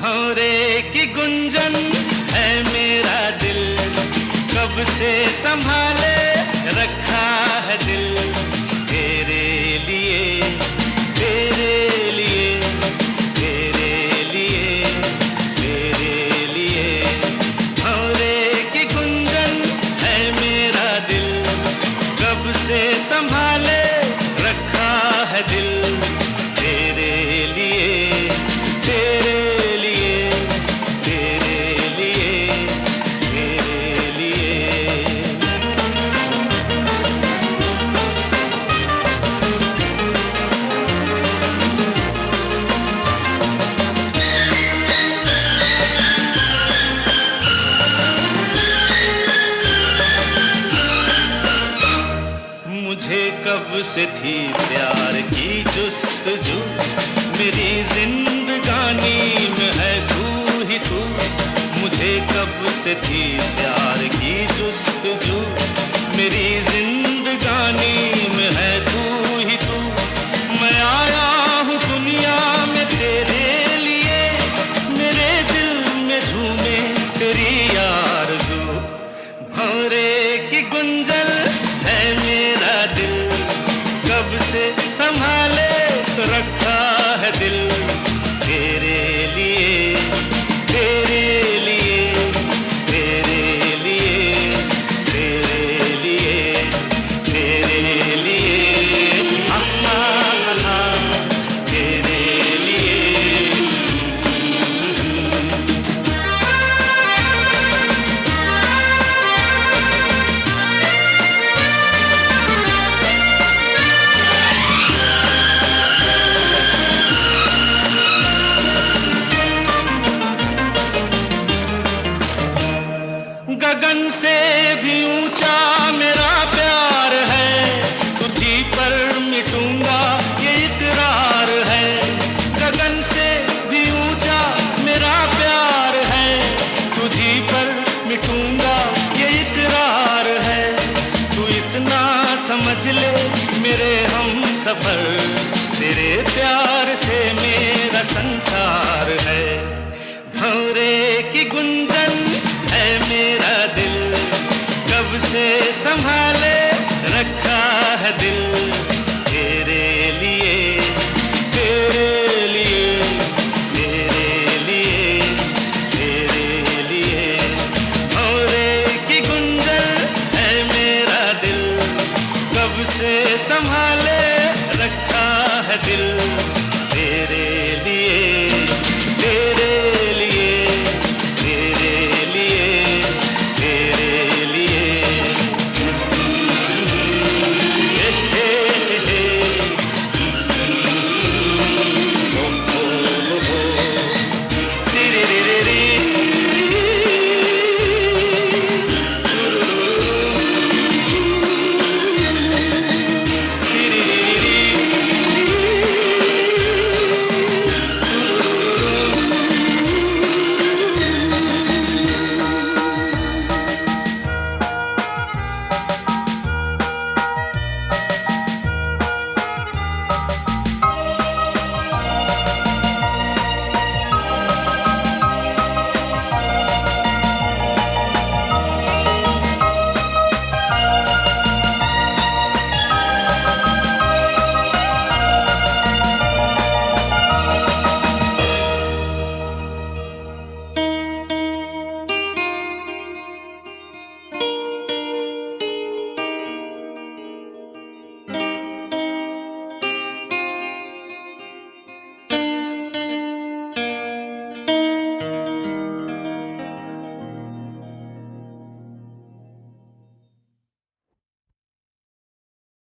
भौरे की गुंजन है मेरा दिल। कब से संभाले रखा है दिल। कब से थी प्यार की जुस्त जो। मेरी जिंदगानी में है तू ही तू। मुझे कब से थी प्यार की जुस्त जो। मेरी जिंद प्यार से मेरा संसार है। भौरे की गुंजन है मेरा दिल। कब से संभाले रखा है दिल। तेरे लिए तेरे लिए तेरे लिए तेरे लिए। भौरे की गुंजन है मेरा दिल। कब से संभाले रखा है दिल।